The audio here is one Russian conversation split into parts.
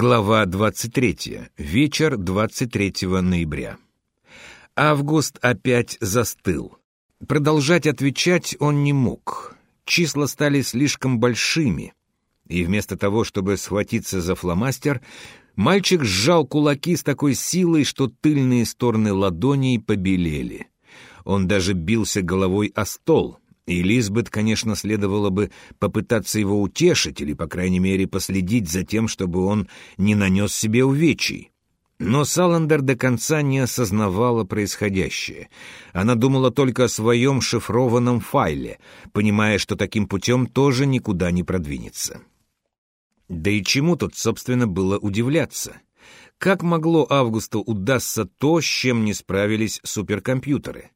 Глава 23. Вечер 23 ноября. Август опять застыл. Продолжать отвечать он не мог. Числа стали слишком большими, и вместо того, чтобы схватиться за фломастер, мальчик сжал кулаки с такой силой, что тыльные стороны ладоней побелели. Он даже бился головой о стол — и Лизбет, конечно, следовало бы попытаться его утешить или, по крайней мере, последить за тем, чтобы он не нанес себе увечий. Но Саландер до конца не осознавала происходящее. Она думала только о своем шифрованном файле, понимая, что таким путем тоже никуда не продвинется. Да и чему тут, собственно, было удивляться? Как могло Августу удастся то, с чем не справились суперкомпьютеры?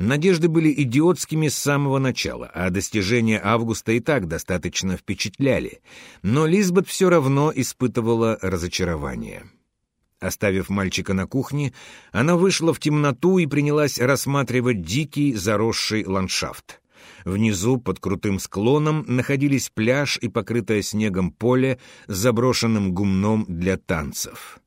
Надежды были идиотскими с самого начала, а достижения Августа и так достаточно впечатляли. Но Лизбет все равно испытывала разочарование. Оставив мальчика на кухне, она вышла в темноту и принялась рассматривать дикий заросший ландшафт. Внизу, под крутым склоном, находились пляж и покрытое снегом поле с заброшенным гумном для танцев.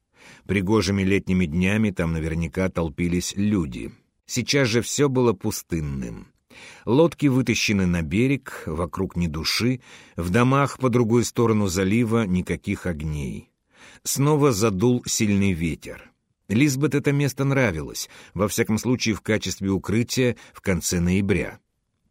Пригожими летними днями там наверняка толпились люди — Сейчас же все было пустынным. Лодки вытащены на берег, вокруг ни души, в домах по другой сторону залива никаких огней. Снова задул сильный ветер. Лизбет это место нравилось, во всяком случае в качестве укрытия в конце ноября.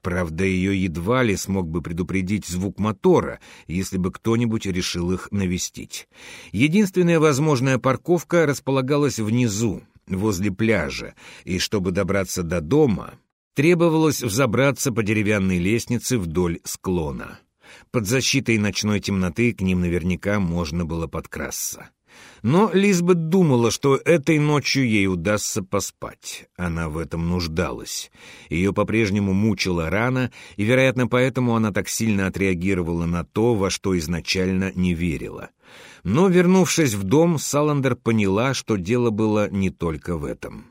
Правда, ее едва ли смог бы предупредить звук мотора, если бы кто-нибудь решил их навестить. Единственная возможная парковка располагалась внизу, возле пляжа, и чтобы добраться до дома, требовалось взобраться по деревянной лестнице вдоль склона. Под защитой ночной темноты к ним наверняка можно было подкрасться. Но Лизбет думала, что этой ночью ей удастся поспать. Она в этом нуждалась. Ее по-прежнему мучила рана, и, вероятно, поэтому она так сильно отреагировала на то, во что изначально не верила — но, вернувшись в дом, Саландер поняла, что дело было не только в этом.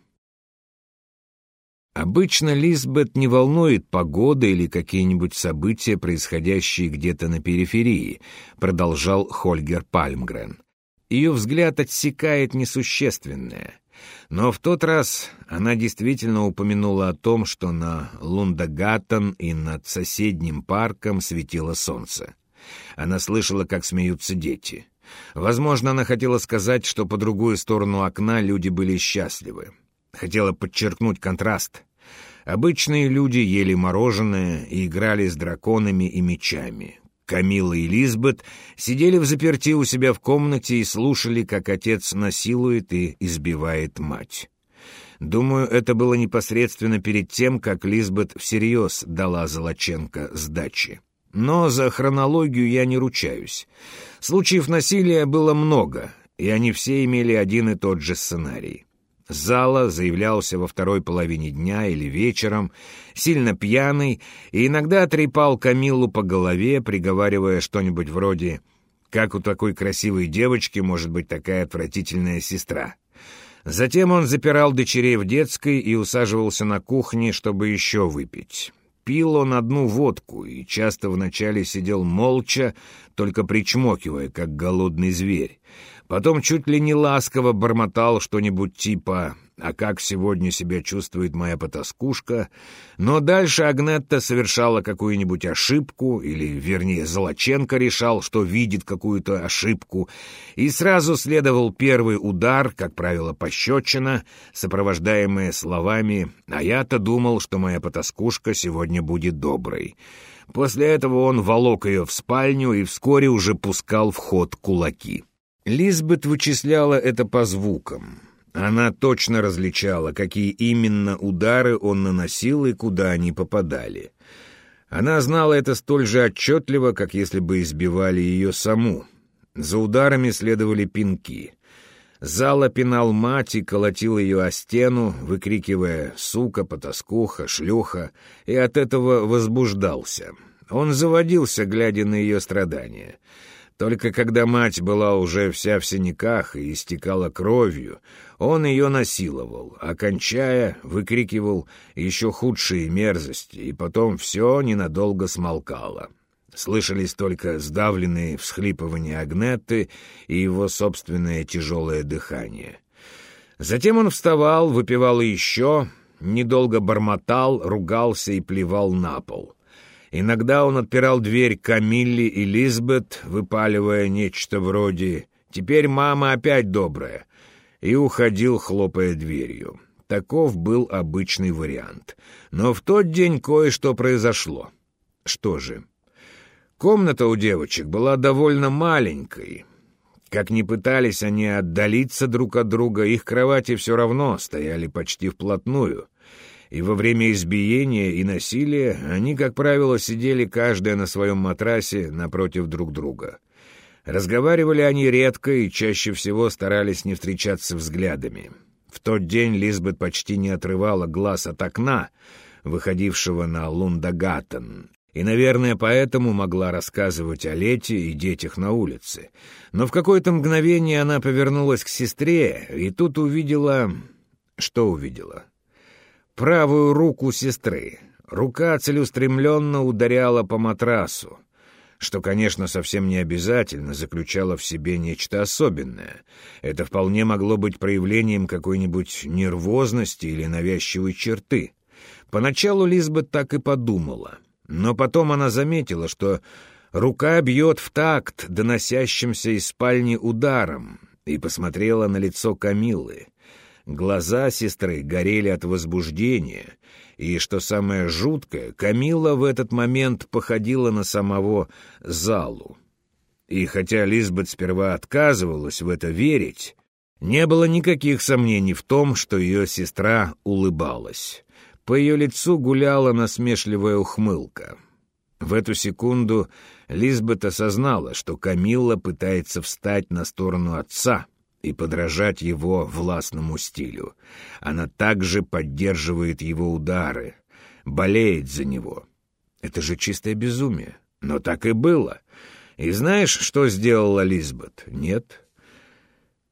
Обычно Лизбет не волнует погода или какие-нибудь события, происходящие где-то на периферии, продолжал Хольгер Пальмгрен. Ее взгляд отсекает несущественное. Но в тот раз она действительно упомянула о том, что на Лундагаттен и над соседним парком светило солнце. Она слышала, как смеются дети. Возможно, она хотела сказать, что по другую сторону окна люди были счастливы. Хотела подчеркнуть контраст. Обычные люди ели мороженое и играли с драконами и мечами. Камила и Лизбет сидели в заперти у себя в комнате и слушали, как отец насилует и избивает мать. Думаю, это было непосредственно перед тем, как Лизбет всерьез дала Золоченко сдачи. Но за хронологию я не ручаюсь. Случаев насилия было много, и они все имели один и тот же сценарий. Зала заявлялся во второй половине дня или вечером, сильно пьяный, и иногда трепал Камиллу по голове, приговаривая что-нибудь вроде «Как у такой красивой девочки может быть такая отвратительная сестра?» Затем он запирал дочерей в детской и усаживался на кухне, чтобы еще выпить. Пил он одну водку и часто вначале сидел молча, только причмокивая, как голодный зверь. Потом чуть ли не ласково бормотал что-нибудь типа «А как сегодня себя чувствует моя потаскушка?» Но дальше Агнетта совершала какую-нибудь ошибку, или, вернее, Золоченко решал, что видит какую-то ошибку, и сразу следовал первый удар, как правило, пощечина, сопровождаемая словами «А я-то думал, что моя потаскушка сегодня будет доброй». После этого он волок ее в спальню и вскоре уже пускал в ход кулаки. Лизбет вычисляла это по звукам. Она точно различала, какие именно удары он наносил и куда они попадали. Она знала это столь же отчетливо, как если бы избивали ее саму. За ударами следовали пинки. Зала пинал мать и колотил ее о стену, выкрикивая «сука», «потаскуха», «шлюха», и от этого возбуждался. Он заводился, глядя на ее страдания — только когда мать была уже вся в синяках и истекала кровью, он ее насиловал, окончая, выкрикивал еще худшие мерзости, и потом все ненадолго смолкало. Слышались только сдавленные всхлипывания Агнетты и его собственное тяжелое дыхание. Затем он вставал, выпивал еще, недолго бормотал, ругался и плевал на пол. Иногда он отпирал дверь Камилле и Лизбет, выпаливая нечто вроде «Теперь мама опять добрая», и уходил, хлопая дверью. Таков был обычный вариант. Но в тот день кое-что произошло. Что же? Комната у девочек была довольно маленькой. Как ни пытались они отдалиться друг от друга, их кровати все равно стояли почти вплотную. И во время избиения и насилия они, как правило, сидели каждая на своем матрасе напротив друг друга. Разговаривали они редко и чаще всего старались не встречаться взглядами. В тот день Лизбет почти не отрывала глаз от окна, выходившего на Лундагаттен, и, наверное, поэтому могла рассказывать о Лете и детях на улице. Но в какое-то мгновение она повернулась к сестре, и тут увидела... Что увидела? Правую руку сестры. Рука целеустремленно ударяла по матрасу что, конечно, совсем не обязательно заключало в себе нечто особенное. Это вполне могло быть проявлением какой-нибудь нервозности или навязчивой черты. Поначалу Лизбет так и подумала, но потом она заметила, что рука бьет в такт доносящимся из спальни ударом, и посмотрела на лицо Камилы. Глаза сестры горели от возбуждения, и, что самое жуткое, Камила в этот момент походила на самого Залу. И хотя Лизбет сперва отказывалась в это верить, не было никаких сомнений в том, что ее сестра улыбалась. По ее лицу гуляла насмешливая ухмылка. В эту секунду Лизбет осознала, что Камилла пытается встать на сторону отца — и подражать его властному стилю. Она также поддерживает его удары, болеет за него. Это же чистое безумие. Но так и было. И знаешь, что сделала Лизбет? Нет.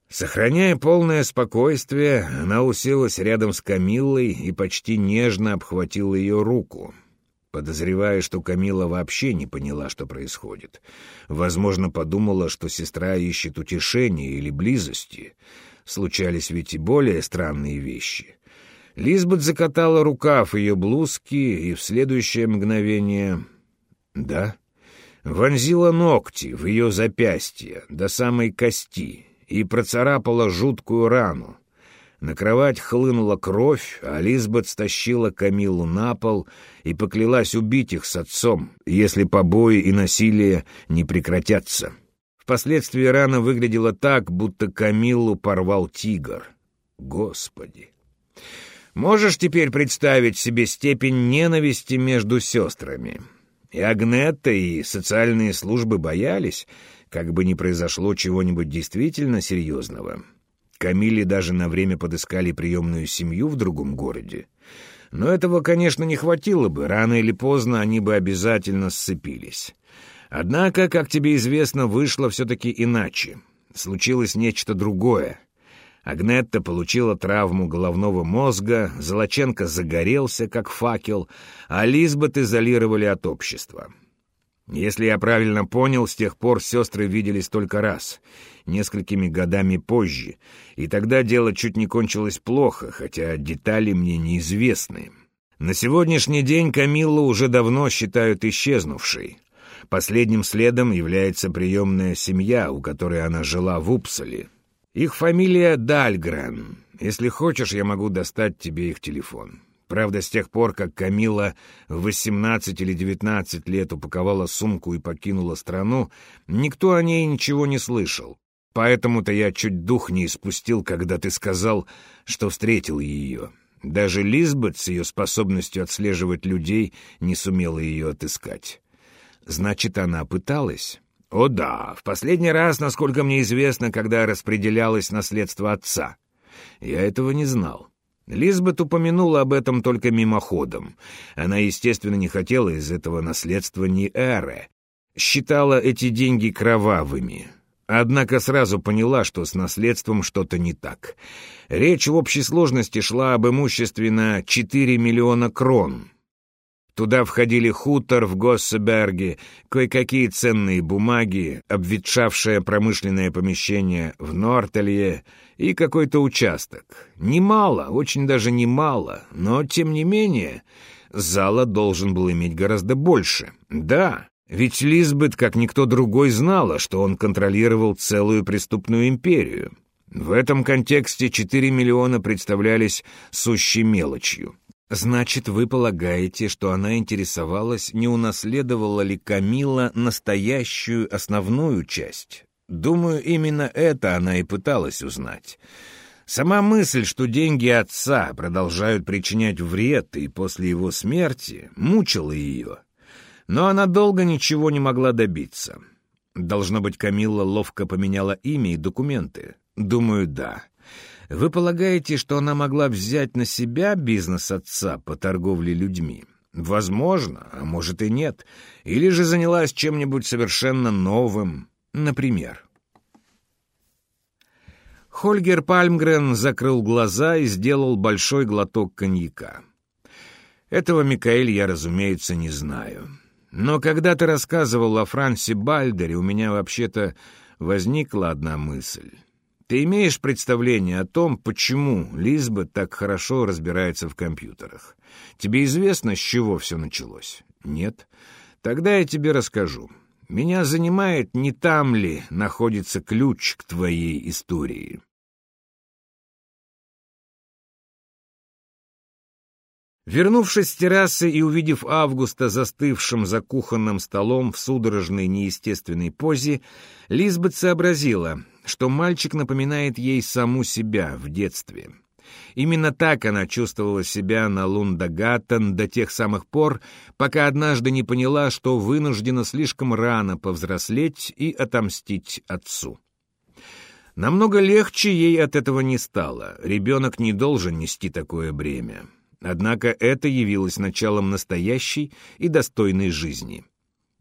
Сохраняя полное спокойствие, она уселась рядом с Камиллой и почти нежно обхватила ее руку — подозревая, что Камила вообще не поняла, что происходит. Возможно, подумала, что сестра ищет утешения или близости. Случались ведь и более странные вещи. Лизбет закатала рукав ее блузки, и в следующее мгновение... Да? Вонзила ногти в ее запястье до самой кости и процарапала жуткую рану. На кровать хлынула кровь, а Лизбет стащила Камилу на пол и поклялась убить их с отцом, если побои и насилие не прекратятся. Впоследствии рана выглядела так, будто Камилу порвал тигр. Господи! Можешь теперь представить себе степень ненависти между сестрами? И Агнетта, и социальные службы боялись, как бы не произошло чего-нибудь действительно серьезного. Камиле даже на время подыскали приемную семью в другом городе. Но этого, конечно, не хватило бы, рано или поздно они бы обязательно сцепились. Однако, как тебе известно, вышло все-таки иначе. Случилось нечто другое. Агнетта получила травму головного мозга, Золоченко загорелся, как факел, а Лизбет изолировали от общества. Если я правильно понял, с тех пор сестры виделись только раз, несколькими годами позже, и тогда дело чуть не кончилось плохо, хотя детали мне неизвестны. На сегодняшний день Камиллу уже давно считают исчезнувшей. Последним следом является приемная семья, у которой она жила в Упсале. Их фамилия Дальгрен. Если хочешь, я могу достать тебе их телефон. Правда, с тех пор, как Камила в 18 или 19 лет упаковала сумку и покинула страну, никто о ней ничего не слышал. Поэтому-то я чуть дух не испустил, когда ты сказал, что встретил ее. Даже Лизбет с ее способностью отслеживать людей не сумела ее отыскать. Значит, она пыталась? О да, в последний раз, насколько мне известно, когда распределялось наследство отца. Я этого не знал. Лизбет упомянула об этом только мимоходом. Она, естественно, не хотела из этого наследства ни эры. Считала эти деньги кровавыми. Однако сразу поняла, что с наследством что-то не так. Речь в общей сложности шла об имуществе на 4 миллиона крон. Туда входили хутор в Госсеберге, кое-какие ценные бумаги, обветшавшее промышленное помещение в Нортелье и какой-то участок. Немало, очень даже немало, но, тем не менее, зала должен был иметь гораздо больше. Да, ведь Лизбет, как никто другой, знала, что он контролировал целую преступную империю. В этом контексте 4 миллиона представлялись сущей мелочью. Значит, вы полагаете, что она интересовалась, не унаследовала ли Камила настоящую основную часть? Думаю, именно это она и пыталась узнать. Сама мысль, что деньги отца продолжают причинять вред и после его смерти, мучила ее. Но она долго ничего не могла добиться. Должно быть, Камилла ловко поменяла имя и документы. Думаю, да. Вы полагаете, что она могла взять на себя бизнес отца по торговле людьми? Возможно, а может и нет. Или же занялась чем-нибудь совершенно новым, например. Хольгер Пальмгрен закрыл глаза и сделал большой глоток коньяка. Этого, Микаэль, я, разумеется, не знаю. Но когда ты рассказывал о Франсе Бальдере, у меня вообще-то возникла одна мысль. Ты имеешь представление о том, почему Лизба так хорошо разбирается в компьютерах? Тебе известно, с чего все началось? Нет? Тогда я тебе расскажу. Меня занимает, не там ли находится ключ к твоей истории. Вернувшись с террасы и увидев Августа застывшим за кухонным столом в судорожной неестественной позе, Лизбет сообразила, что мальчик напоминает ей саму себя в детстве. Именно так она чувствовала себя на Лундагаттен до тех самых пор, пока однажды не поняла, что вынуждена слишком рано повзрослеть и отомстить отцу. Намного легче ей от этого не стало. Ребенок не должен нести такое бремя. Однако это явилось началом настоящей и достойной жизни.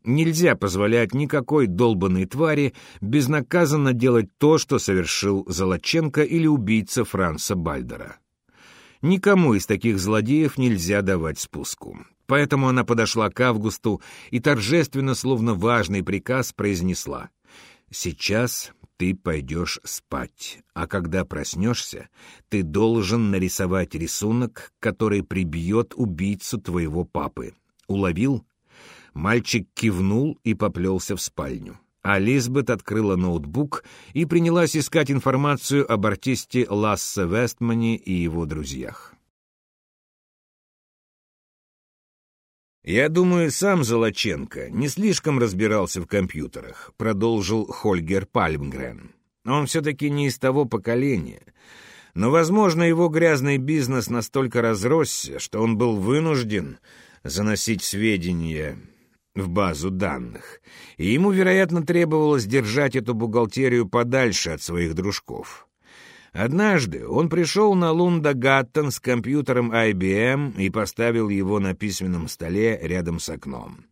Нельзя позволять никакой долбанной твари безнаказанно делать то, что совершил Золоченко или убийца Франца Бальдера. Никому из таких злодеев нельзя давать спуску. Поэтому она подошла к Августу и торжественно, словно важный приказ, произнесла «Сейчас ты пойдешь спать, а когда проснешься, ты должен нарисовать рисунок, который прибьет убийцу твоего папы. Уловил? Мальчик кивнул и поплелся в спальню. А Лизбет открыла ноутбук и принялась искать информацию об артисте Лассе Вестмане и его друзьях. «Я думаю, сам Золоченко не слишком разбирался в компьютерах», — продолжил Хольгер Пальмгрен. «Он все-таки не из того поколения. Но, возможно, его грязный бизнес настолько разросся, что он был вынужден заносить сведения в базу данных, и ему, вероятно, требовалось держать эту бухгалтерию подальше от своих дружков». Однажды он пришел на Лунда Гаттон с компьютером IBM и поставил его на письменном столе рядом с окном.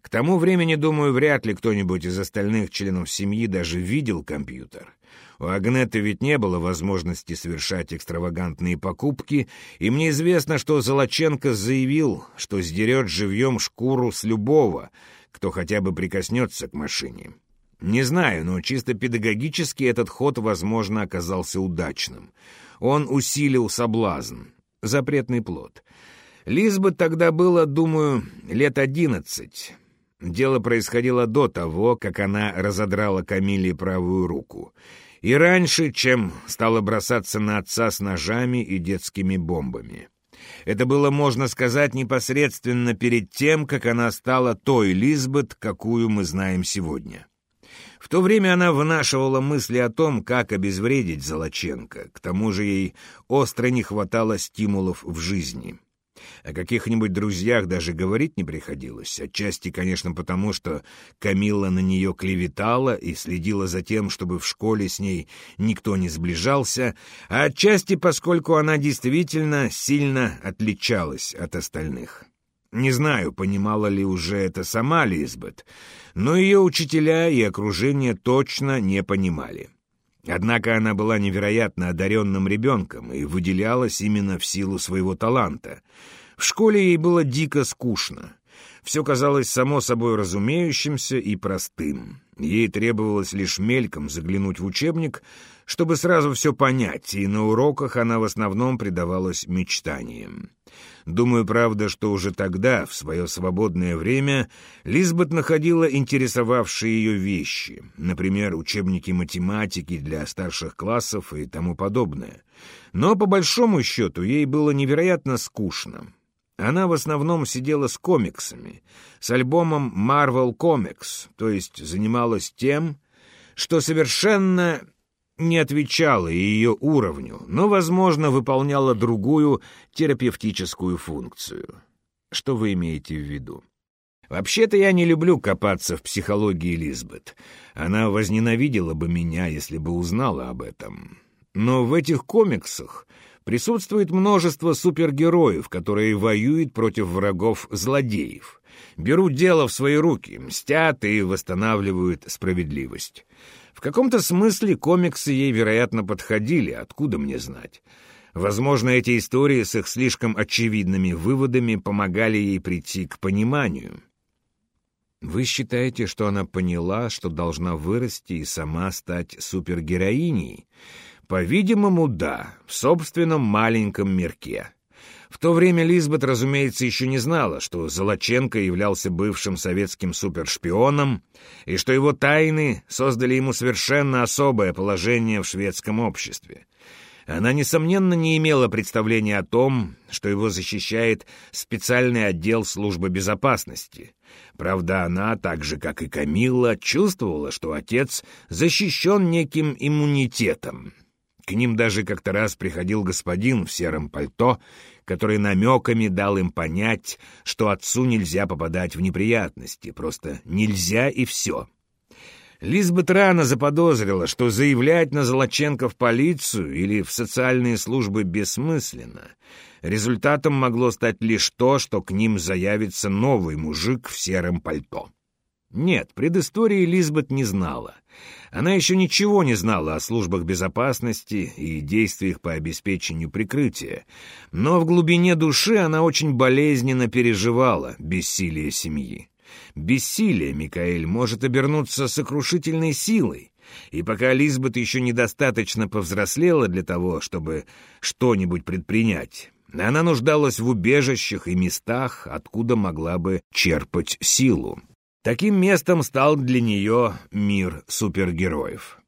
К тому времени, думаю, вряд ли кто-нибудь из остальных членов семьи даже видел компьютер. У Агнеты ведь не было возможности совершать экстравагантные покупки, и мне известно, что Золоченко заявил, что сдерет живьем шкуру с любого, кто хотя бы прикоснется к машине. Не знаю, но чисто педагогически этот ход, возможно, оказался удачным. Он усилил соблазн, запретный плод. Лизбет тогда было, думаю, лет одиннадцать. Дело происходило до того, как она разодрала Камиле правую руку. И раньше, чем стала бросаться на отца с ножами и детскими бомбами. Это было, можно сказать, непосредственно перед тем, как она стала той Лизбет, какую мы знаем сегодня. В то время она вынашивала мысли о том, как обезвредить Золоченко. К тому же ей остро не хватало стимулов в жизни. О каких-нибудь друзьях даже говорить не приходилось. Отчасти, конечно, потому что Камилла на нее клеветала и следила за тем, чтобы в школе с ней никто не сближался, а отчасти поскольку она действительно сильно отличалась от остальных. Не знаю, понимала ли уже это сама Лизбет, но ее учителя и окружение точно не понимали. Однако она была невероятно одаренным ребенком и выделялась именно в силу своего таланта. В школе ей было дико скучно. Все казалось само собой разумеющимся и простым. Ей требовалось лишь мельком заглянуть в учебник, чтобы сразу все понять, и на уроках она в основном предавалась мечтаниям. Думаю, правда, что уже тогда, в свое свободное время, Лизбет находила интересовавшие ее вещи, например, учебники математики для старших классов и тому подобное. Но, по большому счету, ей было невероятно скучно. Она в основном сидела с комиксами, с альбомом Marvel Comics, то есть занималась тем, что совершенно не отвечала ее уровню, но, возможно, выполняла другую терапевтическую функцию. Что вы имеете в виду? Вообще-то я не люблю копаться в психологии Лизбет. Она возненавидела бы меня, если бы узнала об этом. Но в этих комиксах присутствует множество супергероев, которые воюют против врагов-злодеев, берут дело в свои руки, мстят и восстанавливают справедливость. В каком-то смысле комиксы ей, вероятно, подходили, откуда мне знать. Возможно, эти истории с их слишком очевидными выводами помогали ей прийти к пониманию. Вы считаете, что она поняла, что должна вырасти и сама стать супергероиней? По-видимому, да, в собственном маленьком мирке. В то время Лизбет, разумеется, еще не знала, что Золоченко являлся бывшим советским супершпионом и что его тайны создали ему совершенно особое положение в шведском обществе. Она, несомненно, не имела представления о том, что его защищает специальный отдел службы безопасности. Правда, она, так же, как и Камилла, чувствовала, что отец защищен неким иммунитетом, к ним даже как-то раз приходил господин в сером пальто, который намеками дал им понять, что отцу нельзя попадать в неприятности, просто нельзя и все. Лизбет рано заподозрила, что заявлять на Золоченко в полицию или в социальные службы бессмысленно. Результатом могло стать лишь то, что к ним заявится новый мужик в сером пальто. Нет, предыстории Лизбет не знала. Она еще ничего не знала о службах безопасности и действиях по обеспечению прикрытия, но в глубине души она очень болезненно переживала бессилие семьи. Бессилие, Микаэль, может обернуться сокрушительной силой, и пока Лизбет еще недостаточно повзрослела для того, чтобы что-нибудь предпринять, она нуждалась в убежищах и местах, откуда могла бы черпать силу. Таким местом стал для нее мир супергероев.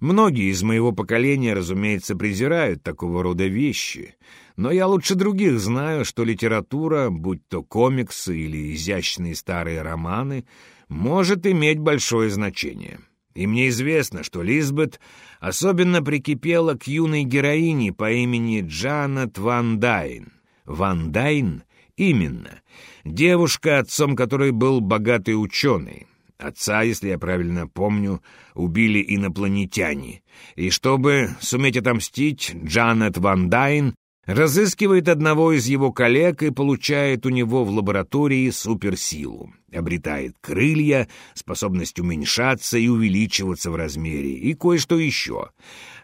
Многие из моего поколения, разумеется, презирают такого рода вещи, но я лучше других знаю, что литература, будь то комиксы или изящные старые романы, может иметь большое значение. И мне известно, что Лизбет особенно прикипела к юной героине по имени Джанет Ван Дайн. Ван Дайн Именно. Девушка, отцом которой был богатый ученый. Отца, если я правильно помню, убили инопланетяне. И чтобы суметь отомстить, Джанет Ван Дайн разыскивает одного из его коллег и получает у него в лаборатории суперсилу. Обретает крылья, способность уменьшаться и увеличиваться в размере, и кое-что еще.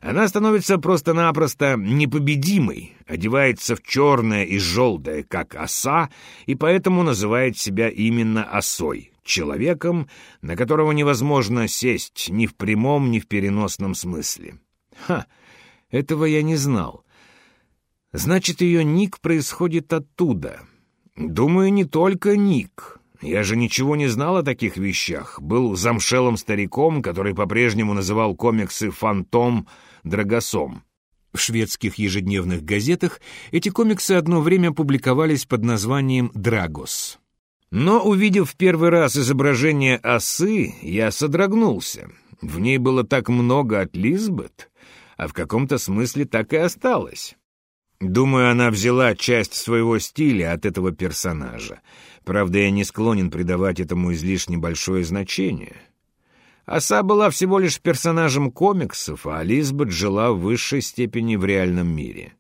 Она становится просто-напросто непобедимой, одевается в черное и желтое, как оса, и поэтому называет себя именно осой, человеком, на которого невозможно сесть ни в прямом, ни в переносном смысле. Ха, этого я не знал. Значит, ее ник происходит оттуда. Думаю, не только ник. Я же ничего не знал о таких вещах. Был замшелым стариком, который по-прежнему называл комиксы «Фантом» «Драгосом». В шведских ежедневных газетах эти комиксы одно время публиковались под названием «Драгос». Но, увидев в первый раз изображение осы, я содрогнулся. В ней было так много от Лизбет, а в каком-то смысле так и осталось. Думаю, она взяла часть своего стиля от этого персонажа. Правда, я не склонен придавать этому излишне большое значение. Оса была всего лишь персонажем комиксов, а Лизбет жила в высшей степени в реальном мире.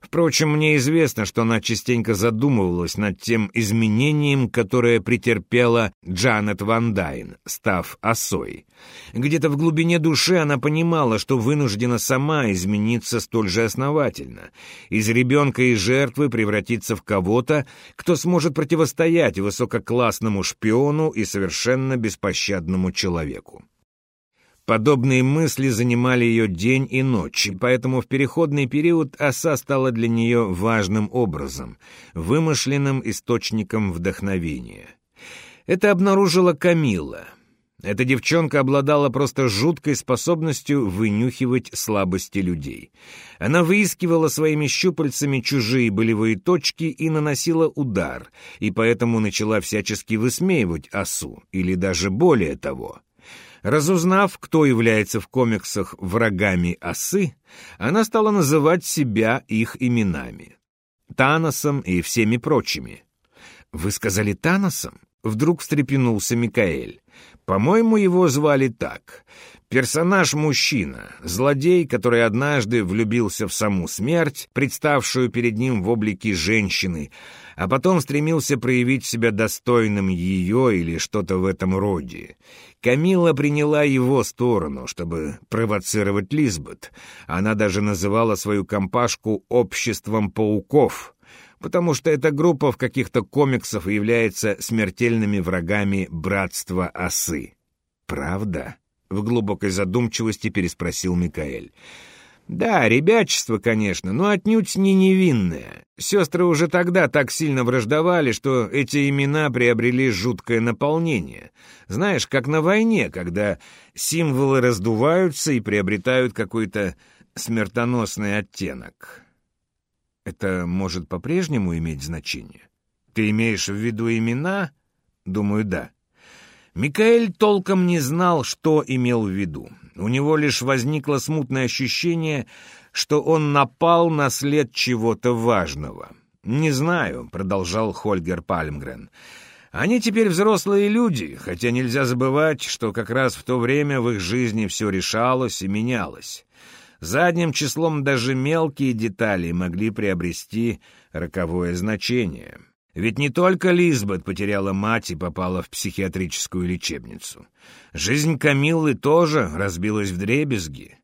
Впрочем, мне известно, что она частенько задумывалась над тем изменением, которое претерпела Джанет Ван Дайн, став осой. Где-то в глубине души она понимала, что вынуждена сама измениться столь же основательно, из ребенка и жертвы превратиться в кого-то, кто сможет противостоять высококлассному шпиону и совершенно беспощадному человеку. Подобные мысли занимали ее день и ночь, поэтому в переходный период оса стала для нее важным образом, вымышленным источником вдохновения. Это обнаружила Камила. Эта девчонка обладала просто жуткой способностью вынюхивать слабости людей. Она выискивала своими щупальцами чужие болевые точки и наносила удар, и поэтому начала всячески высмеивать осу, или даже более того — Разузнав, кто является в комиксах врагами осы, она стала называть себя их именами. Таносом и всеми прочими. «Вы сказали Таносом?» Вдруг встрепенулся Микаэль. «По-моему, его звали так. Персонаж-мужчина, злодей, который однажды влюбился в саму смерть, представшую перед ним в облике женщины, а потом стремился проявить себя достойным ее или что-то в этом роде. Камила приняла его сторону, чтобы провоцировать Лизбет. Она даже называла свою компашку «обществом пауков», потому что эта группа в каких-то комиксах является смертельными врагами братства осы. «Правда?» — в глубокой задумчивости переспросил Микаэль. «Да, ребячество, конечно, но отнюдь не невинное. Сестры уже тогда так сильно враждовали, что эти имена приобрели жуткое наполнение. Знаешь, как на войне, когда символы раздуваются и приобретают какой-то смертоносный оттенок. Это может по-прежнему иметь значение? Ты имеешь в виду имена? Думаю, да. Микаэль толком не знал, что имел в виду. У него лишь возникло смутное ощущение, что он напал на след чего-то важного. «Не знаю», — продолжал Хольгер Пальмгрен. «Они теперь взрослые люди, хотя нельзя забывать, что как раз в то время в их жизни все решалось и менялось. Задним числом даже мелкие детали могли приобрести роковое значение». Ведь не только Лизбет потеряла мать и попала в психиатрическую лечебницу. Жизнь Камиллы тоже разбилась в дребезги.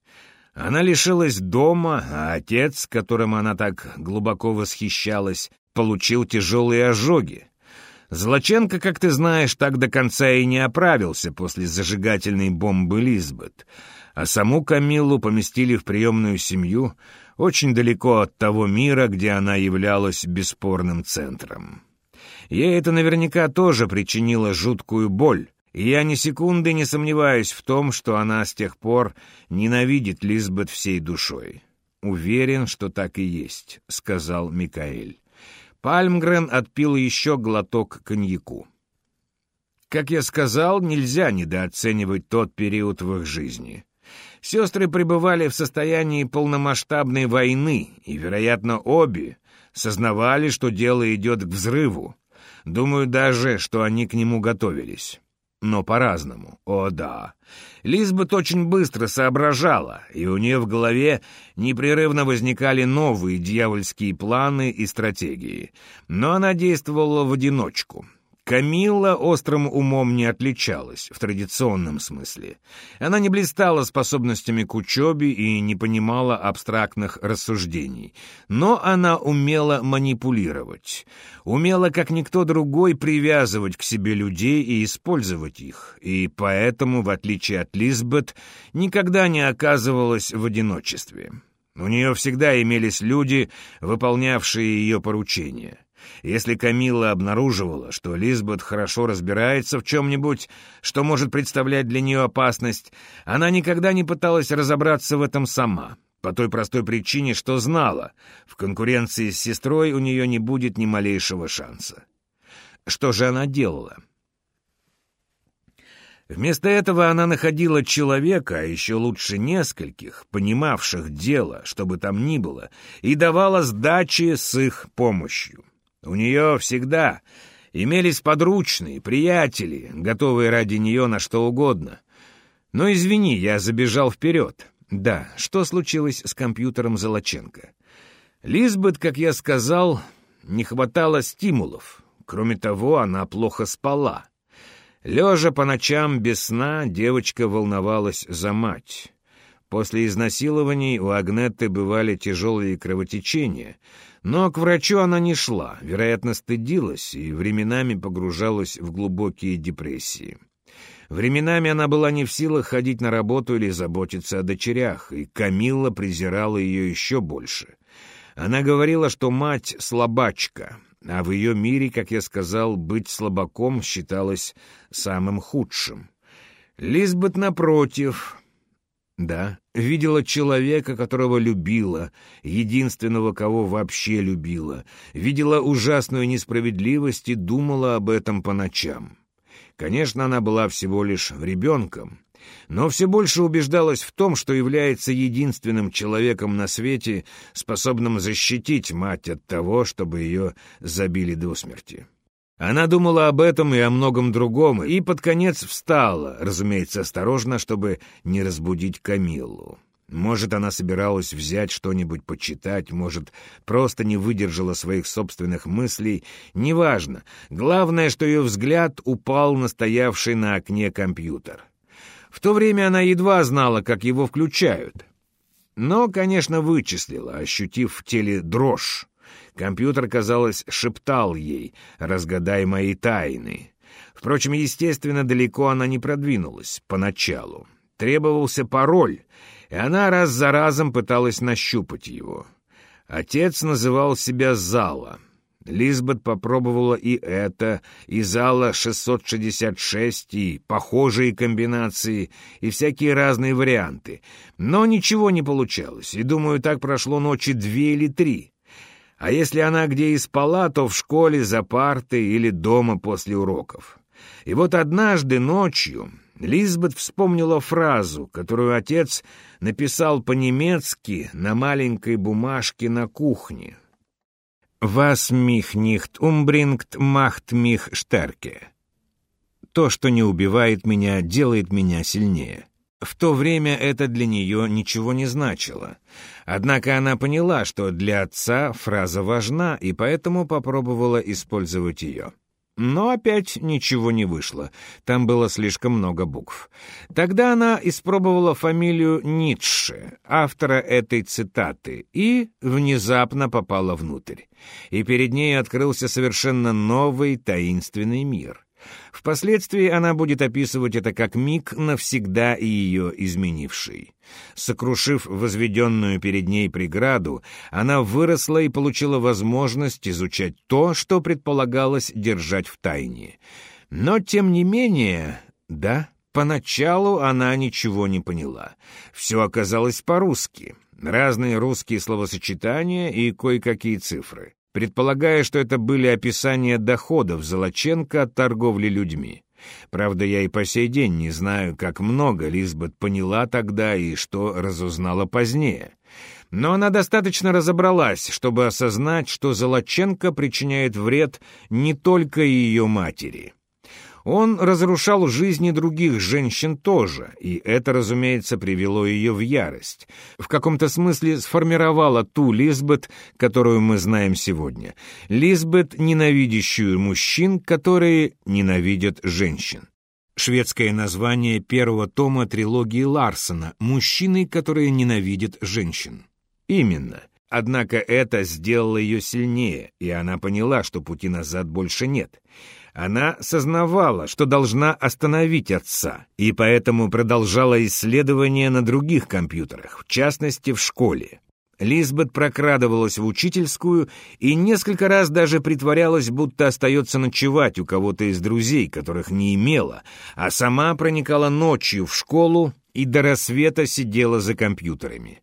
Она лишилась дома, а отец, которым она так глубоко восхищалась, получил тяжелые ожоги. Злоченко, как ты знаешь, так до конца и не оправился после зажигательной бомбы Лизбет, а саму Камиллу поместили в приемную семью — очень далеко от того мира, где она являлась бесспорным центром. Ей это наверняка тоже причинило жуткую боль, и я ни секунды не сомневаюсь в том, что она с тех пор ненавидит Лизбет всей душой. «Уверен, что так и есть», — сказал Микаэль. Пальмгрен отпил еще глоток коньяку. Как я сказал, нельзя недооценивать тот период в их жизни. Сестры пребывали в состоянии полномасштабной войны, и, вероятно, обе сознавали, что дело идет к взрыву. Думаю даже, что они к нему готовились. Но по-разному. О, да. Лизбет очень быстро соображала, и у нее в голове непрерывно возникали новые дьявольские планы и стратегии. Но она действовала в одиночку — Камилла острым умом не отличалась в традиционном смысле. Она не блистала способностями к учебе и не понимала абстрактных рассуждений. Но она умела манипулировать, умела, как никто другой, привязывать к себе людей и использовать их, и поэтому, в отличие от Лизбет, никогда не оказывалась в одиночестве. У нее всегда имелись люди, выполнявшие ее поручения. Если Камила обнаруживала, что Лизбет хорошо разбирается в чем-нибудь, что может представлять для нее опасность, она никогда не пыталась разобраться в этом сама, по той простой причине, что знала, в конкуренции с сестрой у нее не будет ни малейшего шанса. Что же она делала? Вместо этого она находила человека, а еще лучше нескольких, понимавших дело, что бы там ни было, и давала сдачи с их помощью. У нее всегда имелись подручные, приятели, готовые ради нее на что угодно. Но извини, я забежал вперед. Да, что случилось с компьютером Золоченко? Лизбет, как я сказал, не хватало стимулов. Кроме того, она плохо спала. Лежа по ночам без сна, девочка волновалась за мать. После изнасилований у Агнетты бывали тяжелые кровотечения, но к врачу она не шла, вероятно, стыдилась и временами погружалась в глубокие депрессии. Временами она была не в силах ходить на работу или заботиться о дочерях, и Камилла презирала ее еще больше. Она говорила, что мать — слабачка, а в ее мире, как я сказал, быть слабаком считалось самым худшим. Лизбет, напротив, да, видела человека, которого любила, единственного, кого вообще любила, видела ужасную несправедливость и думала об этом по ночам. Конечно, она была всего лишь ребенком, но все больше убеждалась в том, что является единственным человеком на свете, способным защитить мать от того, чтобы ее забили до смерти. Она думала об этом и о многом другом, и под конец встала, разумеется, осторожно, чтобы не разбудить Камиллу. Может, она собиралась взять что-нибудь почитать, может, просто не выдержала своих собственных мыслей. Неважно. Главное, что ее взгляд упал на стоявший на окне компьютер. В то время она едва знала, как его включают. Но, конечно, вычислила, ощутив в теле дрожь. Компьютер, казалось, шептал ей «разгадай мои тайны». Впрочем, естественно, далеко она не продвинулась поначалу. Требовался пароль, и она раз за разом пыталась нащупать его. Отец называл себя Зала. Лизбет попробовала и это, и Зала 666, и похожие комбинации, и всякие разные варианты. Но ничего не получалось, и, думаю, так прошло ночи две или три. А если она где и спала, то в школе за партой или дома после уроков. И вот однажды ночью Лизбет вспомнила фразу, которую отец написал по-немецки на маленькой бумажке на кухне. «Вас мих нихт умбрингт махт мих штерке». «То, что не убивает меня, делает меня сильнее». В то время это для нее ничего не значило. Однако она поняла, что для отца фраза важна, и поэтому попробовала использовать ее. Но опять ничего не вышло. Там было слишком много букв. Тогда она испробовала фамилию Ницше, автора этой цитаты, и внезапно попала внутрь. И перед ней открылся совершенно новый таинственный мир. Впоследствии она будет описывать это как миг, навсегда ее изменивший. Сокрушив возведенную перед ней преграду, она выросла и получила возможность изучать то, что предполагалось держать в тайне. Но, тем не менее, да, поначалу она ничего не поняла. Все оказалось по-русски. Разные русские словосочетания и кое-какие цифры предполагая, что это были описания доходов Золоченко от торговли людьми. Правда, я и по сей день не знаю, как много Лизбет поняла тогда и что разузнала позднее. Но она достаточно разобралась, чтобы осознать, что Золоченко причиняет вред не только ее матери. Он разрушал жизни других женщин тоже, и это, разумеется, привело ее в ярость. В каком-то смысле сформировало ту Лизбет, которую мы знаем сегодня. Лизбет, ненавидящую мужчин, которые ненавидят женщин. Шведское название первого тома трилогии Ларсона «Мужчины, которые ненавидят женщин». Именно. Однако это сделало ее сильнее, и она поняла, что пути назад больше нет. Она сознавала, что должна остановить отца, и поэтому продолжала исследования на других компьютерах, в частности, в школе. Лизбет прокрадывалась в учительскую и несколько раз даже притворялась, будто остается ночевать у кого-то из друзей, которых не имела, а сама проникала ночью в школу и до рассвета сидела за компьютерами.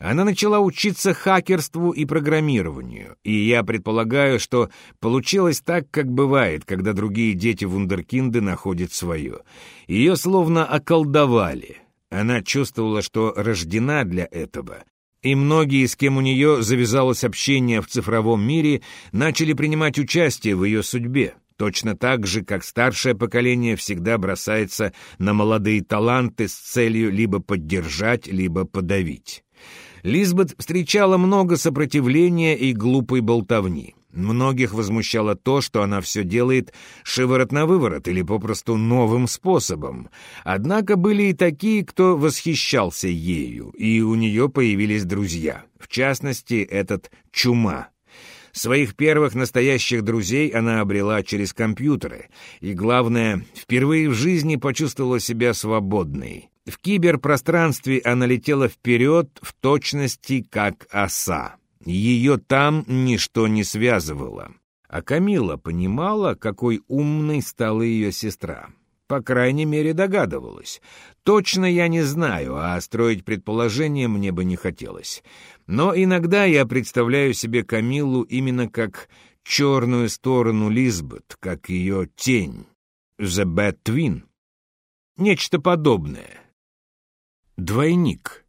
Она начала учиться хакерству и программированию, и я предполагаю, что получилось так, как бывает, когда другие дети-вундеркинды находят свое. Ее словно околдовали. Она чувствовала, что рождена для этого, и многие, с кем у нее завязалось общение в цифровом мире, начали принимать участие в ее судьбе, точно так же, как старшее поколение всегда бросается на молодые таланты с целью либо поддержать, либо подавить. Лизбет встречала много сопротивления и глупой болтовни. Многих возмущало то, что она все делает шиворот на выворот или попросту новым способом. Однако были и такие, кто восхищался ею, и у нее появились друзья. В частности, этот Чума. Своих первых настоящих друзей она обрела через компьютеры, и, главное, впервые в жизни почувствовала себя свободной. В киберпространстве она летела вперед в точности как оса. Ее там ничто не связывало. А Камила понимала, какой умной стала ее сестра. По крайней мере, догадывалась. Точно я не знаю, а строить предположения мне бы не хотелось. Но иногда я представляю себе Камилу именно как черную сторону Лизбет, как ее тень. The Bad Twin. Нечто подобное. Двойник.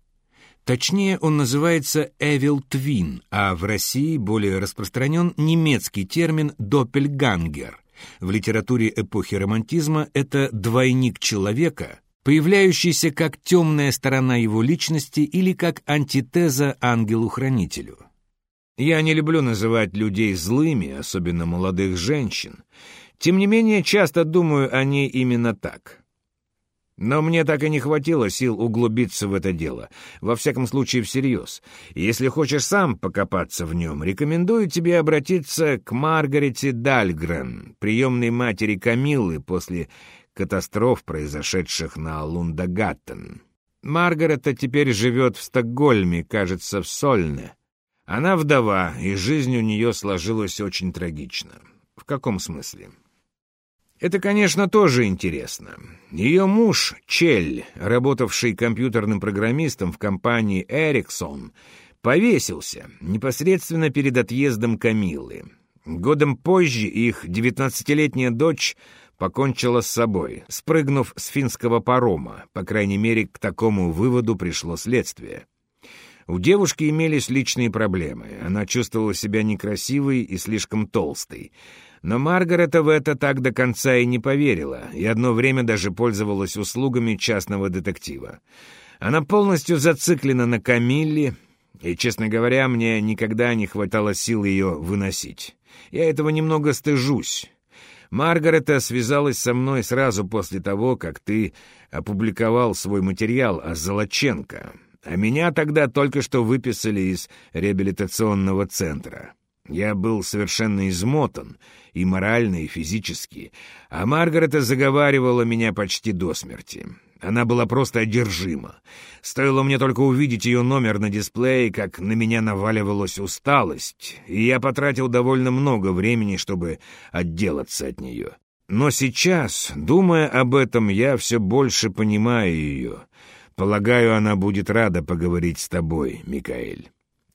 Точнее, он называется «Evil Twin», а в России более распространен немецкий термин «доппельгангер». В литературе эпохи романтизма это двойник человека, появляющийся как темная сторона его личности или как антитеза ангелу-хранителю. Я не люблю называть людей злыми, особенно молодых женщин. Тем не менее, часто думаю о ней именно так. Но мне так и не хватило сил углубиться в это дело, во всяком случае всерьез. Если хочешь сам покопаться в нем, рекомендую тебе обратиться к Маргарете Дальгрен, приемной матери Камиллы после катастроф, произошедших на Лундагаттен. Маргарета теперь живет в Стокгольме, кажется, в Сольне. Она вдова, и жизнь у нее сложилась очень трагично. В каком смысле? Это, конечно, тоже интересно. Ее муж, Чель, работавший компьютерным программистом в компании Ericsson, повесился непосредственно перед отъездом Камилы. Годом позже их девятнадцатилетняя дочь покончила с собой, спрыгнув с финского парома. По крайней мере, к такому выводу пришло следствие. У девушки имелись личные проблемы. Она чувствовала себя некрасивой и слишком толстой. Но Маргарета в это так до конца и не поверила, и одно время даже пользовалась услугами частного детектива. Она полностью зациклена на Камилле, и, честно говоря, мне никогда не хватало сил ее выносить. Я этого немного стыжусь. Маргарета связалась со мной сразу после того, как ты опубликовал свой материал о Золоченко, а меня тогда только что выписали из реабилитационного центра. Я был совершенно измотан, и морально, и физически, а Маргарета заговаривала меня почти до смерти. Она была просто одержима. Стоило мне только увидеть ее номер на дисплее, как на меня наваливалась усталость, и я потратил довольно много времени, чтобы отделаться от нее. Но сейчас, думая об этом, я все больше понимаю ее. Полагаю, она будет рада поговорить с тобой, Микаэль.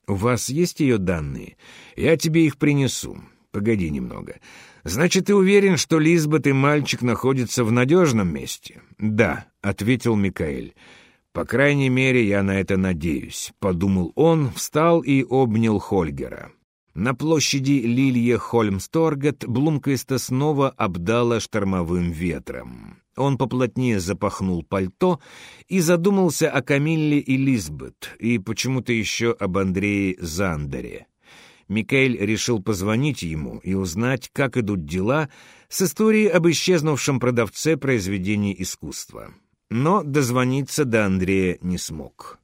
«У вас есть ее данные? Я тебе их принесу. Погоди немного. Значит, ты уверен, что Лизбет и мальчик находятся в надежном месте?» «Да», — ответил Микаэль. «По крайней мере, я на это надеюсь», — подумал он, встал и обнял Хольгера. На площади Лилье Хольмсторгет Блумквиста снова обдало штормовым ветром. Он поплотнее запахнул пальто и задумался о Камилле и Лизбет, и почему-то еще об Андрее Зандере. Микаэль решил позвонить ему и узнать, как идут дела с историей об исчезнувшем продавце произведений искусства. Но дозвониться до Андрея не смог.